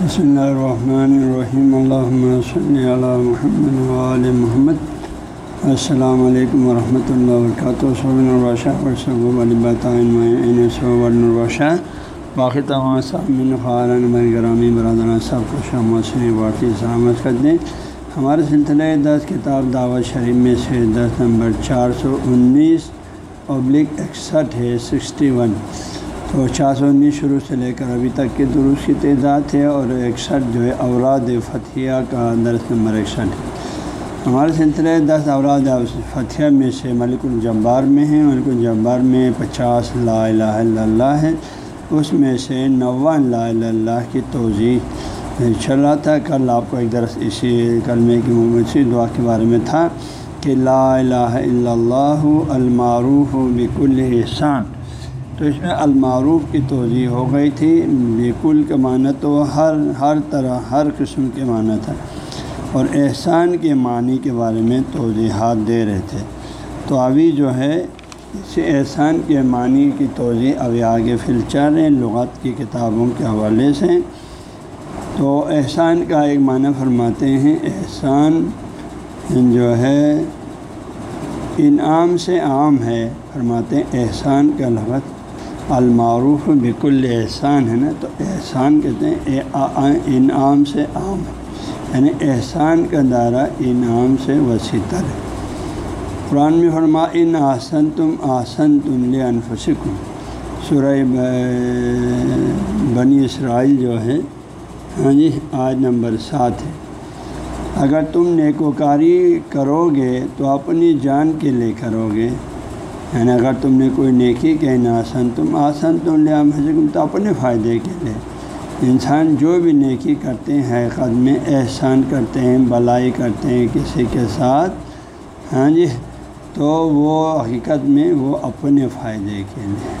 بسم اللہ الرحمن الرحیم اللہ صلی علی محمد وعلی محمد السلام علیکم ورحمۃ اللہ وبرکاتہ صبح الباشہ صبح علی باقی تمام سامعین خارن بر گرامی برادران سب کو شام شاموسنی بارتی سلامت کرتے ہیں ہمارے سلسلہ دس کتاب دعوت شریف میں سے دس نمبر چار سو انیس ابلک اکسٹھ ہے سکسٹی ون تو چار سو انیس شروع سے لے کر ابھی تک کے درست کی تعداد ہے اور اکسٹھ جو ہے اوراد فتھیہ کا درس نمبر اکسٹھ ہے۔ ہمارے سلسلے دس اوراد فتھیہ میں سے ملک الجبار میں ہیں۔ ملک الجبار میں پچاس لا الہ الا اللہ ہے اس میں سے نواں لا الہ اللہ کی توضیع چل رہا تھا۔ کل آپ کو ایک درس اسی کلمے کی اسی دعا کے بارے میں تھا کہ لا الہ الا اللہ المعروف بکل احسان۔ تو اس میں المعروف کی توضیع ہو گئی تھی۔ بالکل کے معنی تو ہر ہر طرح، ہر قسم کے معنی تھا اور احسان کے معنی کے بارے میں توضیحات دے رہے تھے۔ تو ابھی جو ہے، اس احسان کے معنی کی توضیع ابھی آگے فلچر ہیں، لغت کی کتابوں کے حوالے سے۔ تو احسان کا ایک معنی فرماتے ہیں، احسان جو ہے، انعام سے عام ہے۔ فرماتے ہیں، احسان کا لغت المعروف بکل احسان ہے نا، تو احسان کہتے ہیں انعام سے عام یعنی احسان کا دائرہ انعام سے وسیع تر ہے۔ قرآن میں فرما، ان آسن تم آسن تم لے انفسکم سورہ بنی اسرائیل جو ہے ہاں جی آج نمبر سات ہے۔ اگر تم نیکوکاری کرو گے تو اپنی جان کے لیے کرو گے یعنی اگر تم نے کوئی نیکی کہنا آسن تم آسن تم لے حضم تو اپنے فائدے کے لیے انسان جو بھی نیکی کرتے ہیں، حقیقت میں احسان کرتے ہیں، بلائی کرتے ہیں کسی کے ساتھ ہاں جی تو وہ حقیقت میں وہ اپنے فائدے کے لیے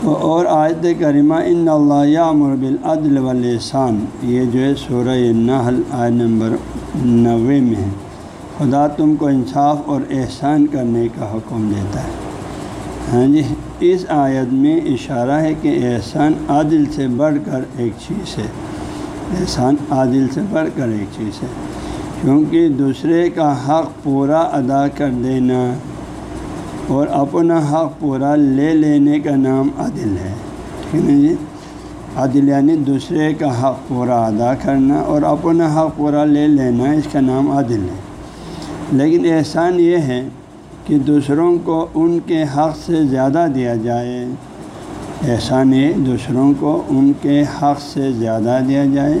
تو اور آیت کریمہ، ان اللہ مربل عدل والاحسان یہ جو ہے سورہ نحل آیت نمبر نوے میں ہے۔ خدا تم کو انصاف اور احسان کرنے کا حکم دیتا ہے۔ ہاں جی اس آیت میں اشارہ ہے کہ احسان عادل سے بڑھ کر ایک چیز ہے۔ احسان عادل سے بڑھ کر ایک چیز ہے۔ کیونکہ دوسرے کا حق پورا ادا کر دینا اور اپنا حق پورا لے لینے کا نام عادل ہے۔ ٹھیک ہے جی؟ عادل یعنی دوسرے کا حق پورا ادا کرنا اور اپنا حق پورا لے لینا، اس کا نام عادل ہے۔ لیکن احسان یہ ہے کہ دوسروں کو ان کے حق سے زیادہ دیا جائے۔ احسان یہ، دوسروں کو ان کے حق سے زیادہ دیا جائے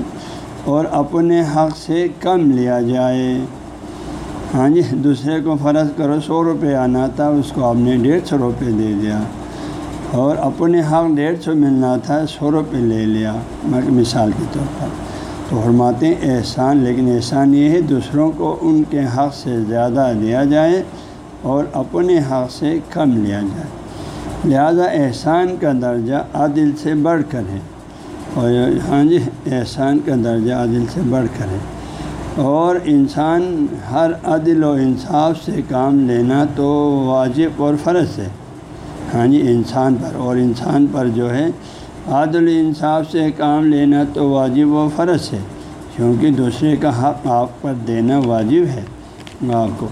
اور اپنے حق سے کم لیا جائے۔ ہاں جی دوسرے کو فرض کرو، سو روپے آنا تھا، اس کو آپ نے ڈیڑھ سو روپے دے دیا۔ اور اپنے حق ڈیڑھ سو ملنا تھا، سو روپے لے لیا۔ مثال کے طور پر۔ تو فرماتے ہیں احسان، لیکن احسان یہ ہے دوسروں کو ان کے حق سے زیادہ دیا جائے اور اپنے حق سے کم لیا جائے۔ لہذا احسان کا درجہ عادل سے بڑھ کر ہے۔ اور ہاں جی احسان کا درجہ عادل سے بڑھ کر ہے۔ اور انسان ہر عدل و انصاف سے کام لینا تو واجب اور فرض ہے۔ ہاں جی انسان پر، اور انسان پر جو ہے عادل انصاف سے کام لینا تو واجب و فرض ہے، کیونکہ دوسرے کا حق آپ پر دینا واجب ہے آپ کو۔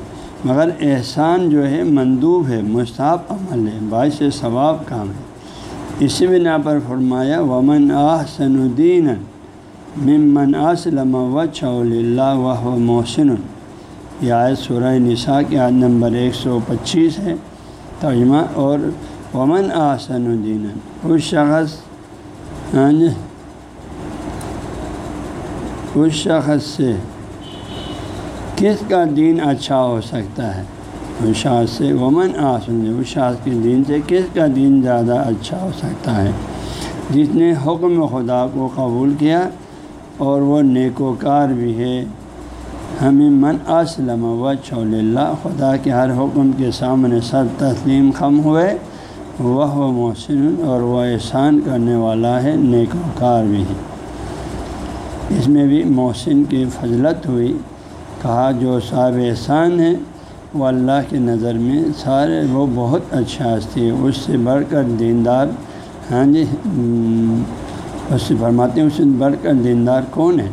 مگر احسان جو ہے مندوب ہے، مستحب عمل ہے، باعث ثواب کام ہے۔ اسی بنا پر فرمایا، ومن آحسن الدین ممن اسلم و اللہ و محسن۔ یہ آیت سورہ نساء کی عاد نمبر ایک سو پچیس ہے، ترجمہ اور ومن آحسن الدین اس شخص ہاں جی اس شخص سے کس کا دین اچھا ہو سکتا ہے اس شخص سے ومن آسن اس شخص کے دین سے کس کا دین زیادہ اچھا ہو سکتا ہے جس نے حکم خدا کو قبول کیا اور وہ نیک بھی ہے ہمیں من اسلم و چول اللہ خدا کے ہر حکم کے سامنے سب تسلیم خم ہوئے وہ محسن اور وہ احسان کرنے والا ہے، نیک وکار بھی ہے۔ اس میں بھی محسن کی فضلت ہوئی۔ کہا، جو صاحب احسان ہے، وہ اللہ کی نظر میں سارے وہ بہت اچھا ہستی ہے اس سے بڑھ کر دیندار ہاں جی اس سے فرماتے ہیں، اس سے بڑھ کر دیندار کون ہے؟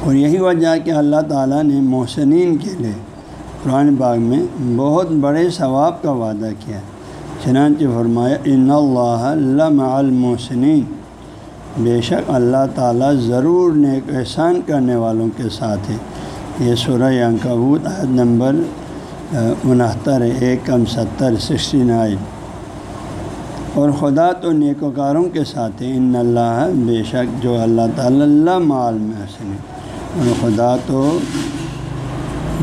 اور یہی وجہ کہ اللہ تعالیٰ نے محسنین کے لیے قرآن باغ میں بہت بڑے ثواب کا وعدہ کیا۔ چنانچہ فرمایا، ان اللہ لمع المحسنین بے شک اللہ تعالیٰ ضرور نیک احسان کرنے والوں کے ساتھ ہے۔ یہ سورہ انکبوت عہد نمبر انہتر، ایک کم ستر سکسٹی نائن اور خدا تو نیکوکاروں کے ساتھ ہے۔ ان اللہ، بے شک جو اللہ تعالیٰ اللہ مال حسن اور خدا تو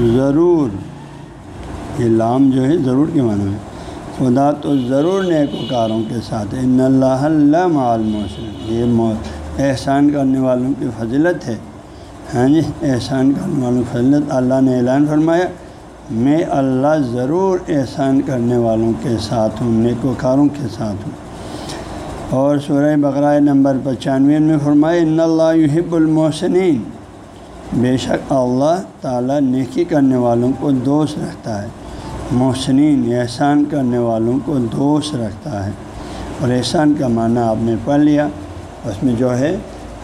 ضرور، یہ لام جو ہے ضرور کے معنی میں۔ خدا تو ضرور نیکوکاروں کے ساتھ ان اللہ اللہ مال یہ احسان کرنے والوں کی فضلت ہے۔ ہاں جی احسان کرنے والوں کی فضلت اللہ نے اعلان فرمایا، میں اللہ ضرور احسان کرنے والوں کے ساتھ ہوں، نیکوکاروں کے ساتھ ہوں۔ اور سورہ بقرۂ نمبر پچانوے میں فرمائے ان اللہ یحب المحسنین۔ بے شک اللہ تعالیٰ نیکی کرنے والوں کو دوست رکھتا ہے۔ محسنین، احسان کرنے والوں کو دوست رکھتا ہے۔ اور احسان کا معنی آپ نے پڑھ لیا۔ اس میں جو ہے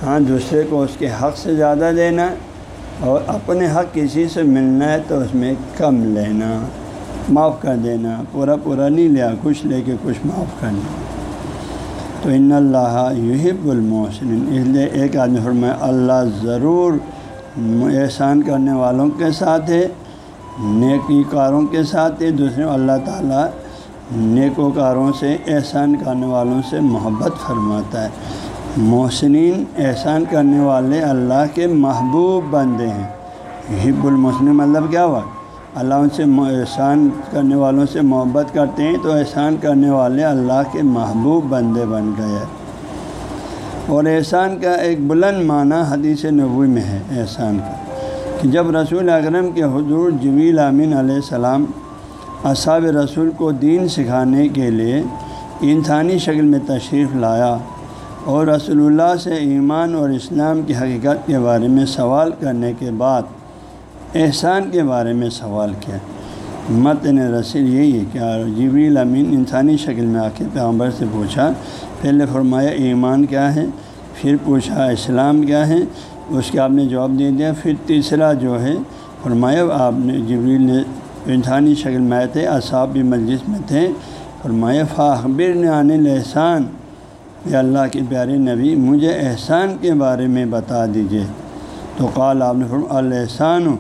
ہاں دوسرے کو اس کے حق سے زیادہ دینا اور اپنے حق کسی سے ملنا ہے تو اس میں کم لینا، معاف کر دینا، پورا پورا نہیں لیا، کچھ لے کے کچھ معاف کرنا تو ان اللہ یحب المحسن اس لیے ایک آدمی فرمایا، اللہ ضرور احسان کرنے والوں کے ساتھ ہے نیکی کاروں کے ساتھ ہے، دوسرے اللہ تعالیٰ نیکوکاروں سے احسان کرنے والوں سے محبت فرماتا ہے۔ محسنین، احسان کرنے والے اللہ کے محبوب بندے ہیں۔ حب المحسن مطلب کیا ہوا؟ اللہ ان سے احسان کرنے والوں سے محبت کرتے ہیں تو احسان کرنے والے اللہ کے محبوب بندے بن گئے اور احسان کا ایک بلند معنی حدیث نبوی میں ہے، احسان کا۔ کہ جب رسول اکرم کے حضور جویل امین علیہ السلام اصحاب رسول کو دین سکھانے کے لیے انسانی شکل میں تشریف لایا اور رسول اللہ سے ایمان اور اسلام کی حقیقت کے بارے میں سوال کرنے کے بعد احسان کے بارے میں سوال کیا۔ متن رسول یہی ہے کہ جبریل امین انسانی شکل میں آ کے پیغمبر سے پوچھا، پہلے فرمایا ایمان کیا ہے؟ پھر پوچھا اسلام کیا ہے؟ اس کے آپ نے جواب دے دیا، پھر تیسرا جو ہے، فرمایا آپ نے جبریل نے انسانی شکل میں آئے تھے، اصحاب بھی مجلس میں تھے۔ فرمایا فاخبر نے آنے احسان یا اللہ کے پیارے نبی، مجھے احسان کے بارے میں بتا دیجیے تو قال آپ نے فرم الحسان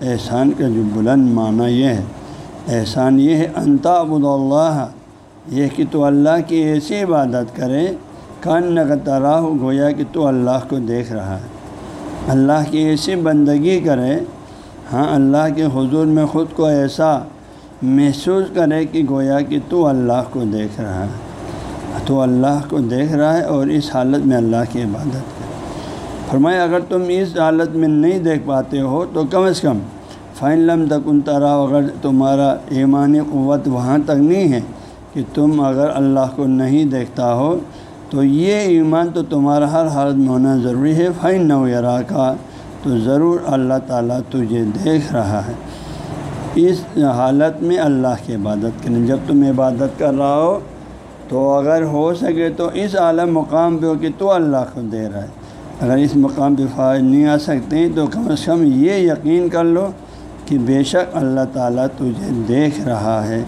احسان کا جو بلند معنی یہ ہے۔ احسان یہ ہے انتا ابود اللہ۔ یہ کہ تو اللہ کی ایسی عبادت کرے کان نقطرا گویا کہ تو اللہ کو دیکھ رہا ہے۔ اللہ کی ایسی بندگی کرے ہاں اللہ کے حضور میں خود کو ایسا محسوس کرے کہ گویا کہ تو اللہ کو دیکھ رہا ہے۔ تو اللہ کو دیکھ رہا ہے اور اس حالت میں اللہ کی عبادت۔ فرمایا، اگر تم اس حالت میں نہیں دیکھ پاتے ہو تو کم از کم فائن لم تک ان طرح اگر تمہارا ایمانی قوت وہاں تک نہیں ہے کہ تم اگر اللہ کو نہیں دیکھتا ہو، تو یہ ایمان تو تمہارا ہر حالت میں ہونا ضروری ہے۔ فائن نو یرا کا تو ضرور اللہ تعالیٰ تجھے دیکھ رہا ہے۔ اس حالت میں اللہ کی عبادت کریں۔ جب تم عبادت کر رہا ہو، تو اگر ہو سکے تو اس اعلیٰ مقام پہ ہو کہ تو اللہ کو دے رہا ہے۔ اگر اس مقام پہ فائد نہیں آ سکتے تو کم از کم یہ یقین کر لو کہ بے شک اللہ تعالیٰ تجھے دیکھ رہا ہے۔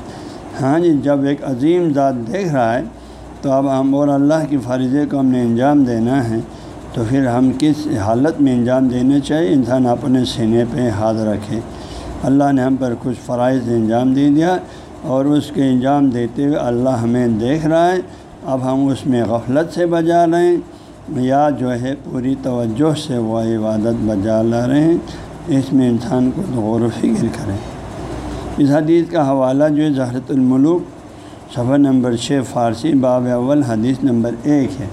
ہاں جی جب ایک عظیم ذات دیکھ رہا ہے تو اب ہم اور اللہ کی فرضے کو ہم نے انجام دینا ہے۔ تو پھر ہم کس حالت میں انجام دینے چاہیے؟ انسان اپنے سینے پہ ہاتھ رکھے۔ اللہ نے ہم پر کچھ فرائض انجام دے دیا اور اس کے انجام دیتے ہوئے اللہ ہمیں دیکھ رہا ہے۔ اب ہم اس میں غفلت سے بجا رہے ہیں۔ یا جو ہے، پوری توجہ سے وہ عبادت بجا لا رہے ہیں، اس میں انسان کو غور و فکر کریں۔ اس حدیث کا حوالہ جو ہے زہرت الملوک، صفحہ نمبر چھ، فارسی باب اول، حدیث نمبر ایک ہے۔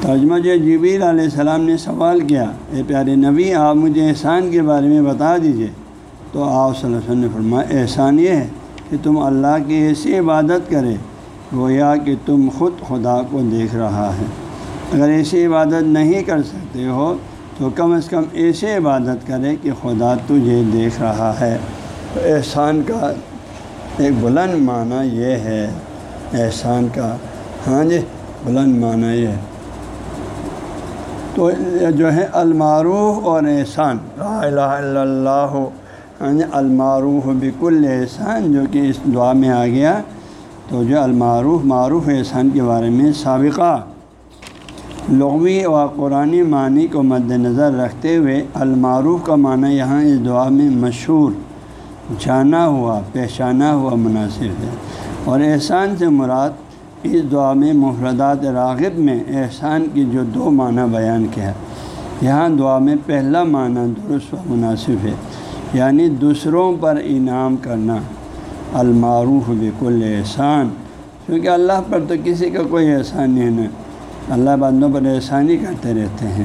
ترجمہ جو جبیل علیہ السلام نے سوال کیا، اے پیارے نبی، آپ مجھے احسان کے بارے میں بتا دیجیے تو آپ صلی اللہ علیہ وسلم نے فرمایا، احسان یہ ہے کہ تم اللہ کی ایسی عبادت کرے، گویا کہ تم خود خدا کو دیکھ رہا ہے۔ اگر ایسی عبادت نہیں کر سکتے ہو، تو کم از کم ایسی عبادت کرے کہ خدا تجھے دیکھ رہا ہے۔ تو احسان کا ایک بلند معنی یہ ہے۔ احسان کا ہاں جی بلند معنی یہ ہے۔ تو جو ہے المعروف اور احسان، لا الہ الا اللہ ہاں جی المعروف بکل احسان، جو کہ اس دعا میں آ گیا۔ تو جو المعروف، معروف احسان کے بارے میں سابقہ۔ لغوی و قرآن معنی کو مد نظر رکھتے ہوئے المعروف کا معنی یہاں اس دعا میں مشہور جانا ہوا، پہچانا ہوا مناسب ہے۔ اور احسان سے مراد اس دعا میں مفردات راغب میں احسان کی جو دو معنی بیان کیا۔ یہاں دعا میں پہلا معنی درست و مناسب ہے یعنی دوسروں پر انعام کرنا۔ المعروف بکل احسان کیونکہ اللہ پر تو کسی کا کوئی احسان نہیں ہے۔ اللہ بندوں پر احسانی کرتے رہتے ہیں۔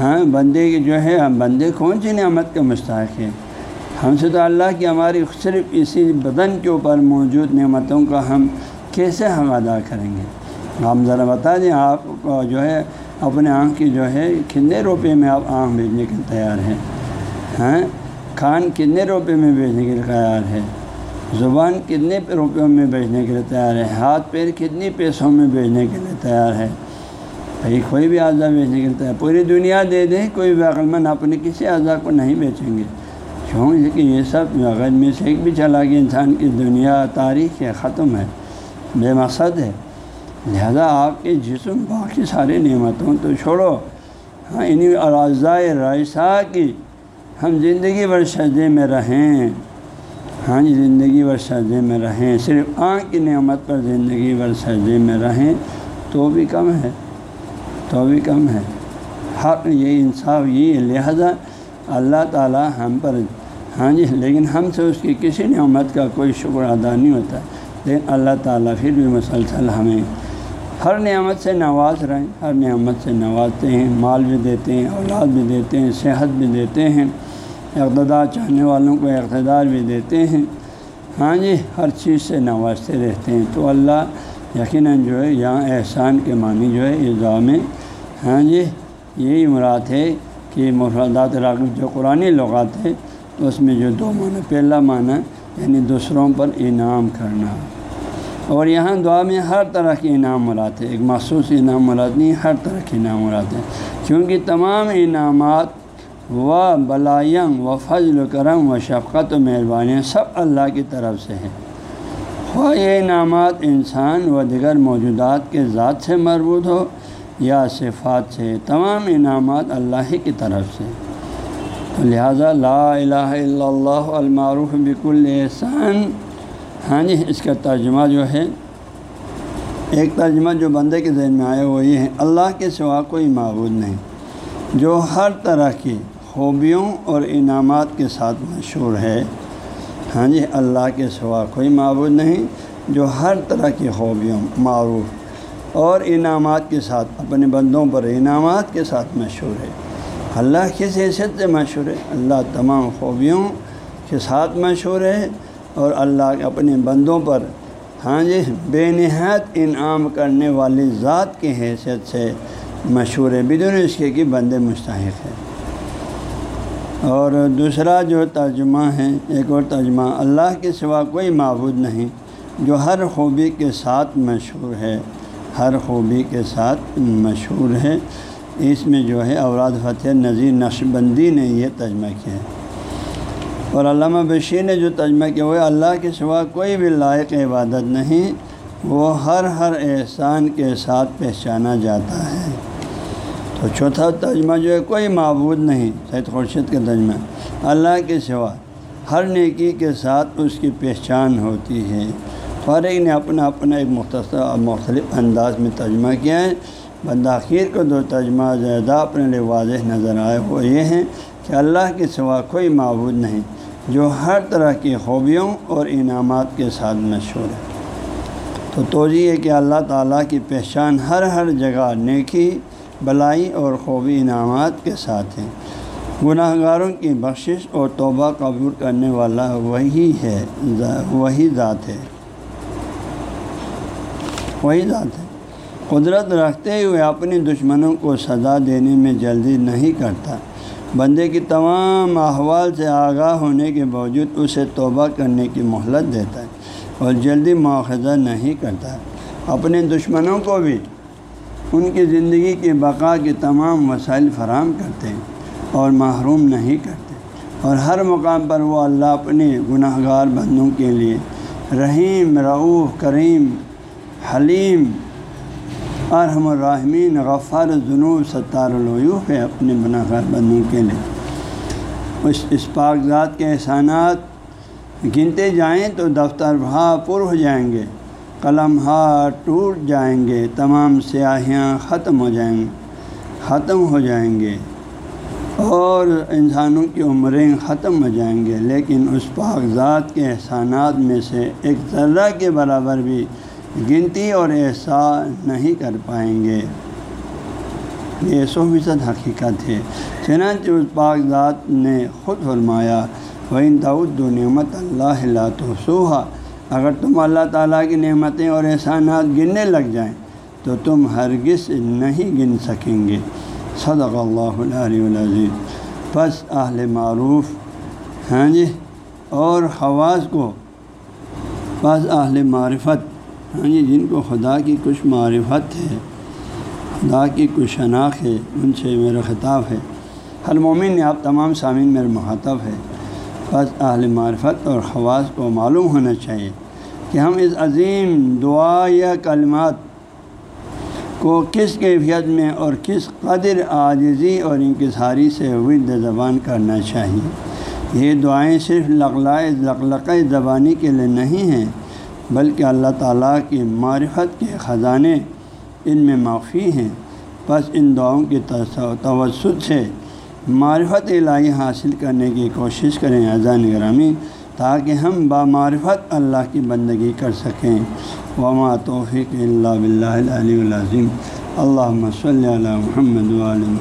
ہاں بندے کی جو ہے، ہم بندے کون سی نعمت کا مستحق ہے ہم سے تو اللہ کی ہماری صرف اسی بدن کے اوپر موجود نعمتوں کا ہم کیسے حق ادا کریں گے؟ ہم ذرا بتا دیں، آپ کو جو ہے، اپنے آنکھ کی جو ہے، کتنے روپے میں آپ آنکھ بھیجنے کے تیار ہیں؟ ہاں کھان کتنے روپے میں بھیجنے کے لیے تیار ہے؟ زبان کتنے روپیوں میں بھیجنے کے لیے تیار ہے؟ ہاتھ پیر کتنی پیسوں میں بھیجنے کے لیے تیار ہے؟ بھائی کوئی بھی اعضا بیچنے کے لیے تیار۔ پوری دنیا دے دیں کوئی بھی مند اپنے کسی اعضا کو نہیں بیچیں گے۔ کیوں کہ یہ سب اگر میں سے ایک بھی چلا کہ انسان کی دنیا تاریخ ہے ختم ہے، بے مقصد ہے۔ لہذا آپ کے جسم باقی سارے نعمتوں تو چھوڑو۔ ہاں انہیں اعضائے رائسہ کی ہم زندگی بھر سجدے میں رہیں۔ ہاں جی زندگی بھر سجدے میں رہیں۔ صرف آنکھ کی نعمت پر زندگی بھر سجدے میں رہیں تو بھی کم ہے۔ تو بھی کم ہے حق یہ انصاف یہ لہذا اللہ تعالیٰ ہم پر ہاں جی لیکن ہم سے اس کی کسی نعمت کا کوئی شکر ادا نہیں ہوتا۔ لیکن اللہ تعالیٰ پھر بھی مسلسل ہمیں ہر نعمت سے نواز رہیں، ہر نعمت سے نوازتے ہیں۔ مال بھی دیتے ہیں، اولاد بھی دیتے ہیں، صحت بھی دیتے ہیں۔ اقتدار چاہنے والوں کو اقتدار بھی دیتے ہیں۔ ہاں جی ہر چیز سے نوازتے رہتے ہیں۔ تو اللہ یقیناً جو ہے، یہاں احسان کے معنی جو ہے اس دعا میں ہاں جی یہی مراد ہے کہ مفردات راغب جو قرآن لغات ہے، تو اس میں جو دو معنی، پہلا معنی یعنی دوسروں پر انعام کرنا۔ اور یہاں دعا میں ہر طرح کے انعام مراد ہے۔ ایک مخصوص انعام مراد نہیں، ہر طرح کے انعام مراد ہے کیونکہ تمام انعامات و بلائم و فضل و کرم و شفقت و مہربانی سب اللہ کی طرف سے ہے خواہ یہ انعامات انسان و دیگر موجودات کے ذات سے مربوط ہو یا صفات سے، تمام انعامات اللہ ہی کی طرف سے۔ لہٰذا لا الہ الا اللہ المعروف بک احسان۔ ہاں جی اس کا ترجمہ جو ہے، ایک ترجمہ جو بندے کے ذہن میں آیا وہ یہ ہے، اللہ کے سوا کوئی معبود نہیں۔ جو ہر طرح کی خوبیوں اور انعامات کے ساتھ مشہور ہے ہاں جی اللہ کے سوا کوئی معبود نہیں۔ جو ہر طرح کی خوبیوں، معروف اور انعامات کے ساتھ، اپنے بندوں پر انعامات کے ساتھ مشہور ہے۔ اللہ کس حیثیت سے مشہور ہے؟ اللہ تمام خوبیوں کے ساتھ مشہور ہے اور اللہ اپنے بندوں پر ہاں جی بے نہایت انعام کرنے والی ذات کی حیثیت سے مشہور ہے۔ بدون اس کے کہ بندے مستحق ہے اور دوسرا جو ترجمہ ہے، ایک اور ترجمہ، اللہ کے سوا کوئی معبود نہیں جو ہر خوبی کے ساتھ مشہور ہے۔ ہر خوبی کے ساتھ مشہور ہے اس میں جو ہے اوراد فتح نذیر نقش بندی نے یہ ترجمہ کیا ہے۔ اور علامہ بشیر نے جو ترجمہ کیا، وہ اللہ کے سوا کوئی بھی لائق عبادت نہیں، وہ ہر ہر احسان کے ساتھ پہچانا جاتا ہے۔ تو چوتھا ترجمہ جو ہے، کوئی معبود نہیں، سید خورشید کا ترجمہ اللہ کے سوا ہر نیکی کے ساتھ اس کی پہچان ہوتی ہے۔ ہر ایک نے اپنا اپنا ایک مختصر اور مختلف انداز میں ترجمہ کیا ہے۔ بنداخیر کو دو ترجمہ زیادہ اپنے لیے واضح نظر آئے وہ یہ ہیں کہ اللہ کے سوا کوئی معبود نہیں، جو ہر طرح کی خوبیوں اور انعامات کے ساتھ مشہور ہے۔ تو توجہ ہے کہ اللہ تعالیٰ کی پہچان ہر ہر جگہ نیکی، بلائی اور خوبی انعامات کے ساتھ ہیں۔ گناہ گاروں کی بخشش اور توبہ قبول کرنے والا وہی ہے، وہی ذات ہے۔ وہی ذات ہے قدرت رکھتے ہوئے اپنے دشمنوں کو سزا دینے میں جلدی نہیں کرتا۔ بندے کی تمام احوال سے آگاہ ہونے کے باوجود اسے توبہ کرنے کی مہلت دیتا ہے اور جلدی مواخذہ نہیں کرتا۔ اپنے دشمنوں کو بھی ان کی زندگی کی بقا کے تمام وسائل فراہم کرتے ہیں اور محروم نہیں کرتے۔ اور ہر مقام پر وہ اللہ اپنے گناہ گار بندوں کے لیے رحیم رعوف کریم حلیم، ارحم الرحمین غفار جنوب ستار الویوف ہے اپنے گناہ بندوں کے لیے۔ اس اسپاک ذات کے احسانات گنتے جائیں تو دفتر بھا پر ہو جائیں گے، قلم ہاتھ ٹوٹ جائیں گے، تمام سیاہیاں ختم ہو جائیں گے ختم ہو جائیں گے۔ اور انسانوں کی عمریں ختم ہو جائیں گے، لیکن اس پاک ذات کے احسانات میں سے ایک ذرہ کے برابر بھی گنتی اور احساس نہیں کر پائیں گے۔ یہ سو فیصد حقیقت ہے۔ چنانچہ اس پاک ذات نے خود فرمایا، وَإِن تَعُدُّ نعمت اللہ لا تحصوها، اگر تم اللہ تعالیٰ کی نعمتیں اور احسانات گننے لگ جائیں، تو تم ہرگز نہیں گن سکیں گے۔ صدق اللہ علیہ العظیم۔ بس اہل معروف ہاں جی اور خواص کو بس اہل معرفت ہاں جی جن کو خدا کی کچھ معرفت ہے، خدا کی کچھ شناخت ہے، ان سے میرا خطاب ہے۔ ہر مومن نے آپ تمام سامعین میرے مخاطب ہے۔ بس اہل معرفت اور خواص کو معلوم ہونا چاہیے کہ ہم اس عظیم دعا یا کلمات کو کس کیفیت میں اور کس قدر عاجزی اور انکساری سے ود زبان کرنا چاہیے۔ یہ دعائیں صرف لغلائے لقلق زبانی کے لیے نہیں ہیں۔ بلکہ اللہ تعالیٰ کی معرفت کے خزانے ان میں معافی ہیں۔ بس ان دعاؤں کی توسط سے معرفت الہی حاصل کرنے کی کوشش کریں اذان گرامی، تاکہ ہم بامعرفت اللہ کی بندگی کر سکیں۔ وما توفیق اللہ بلّہ علیہ العظیم۔ اللہ صلی علی محمد محمد۔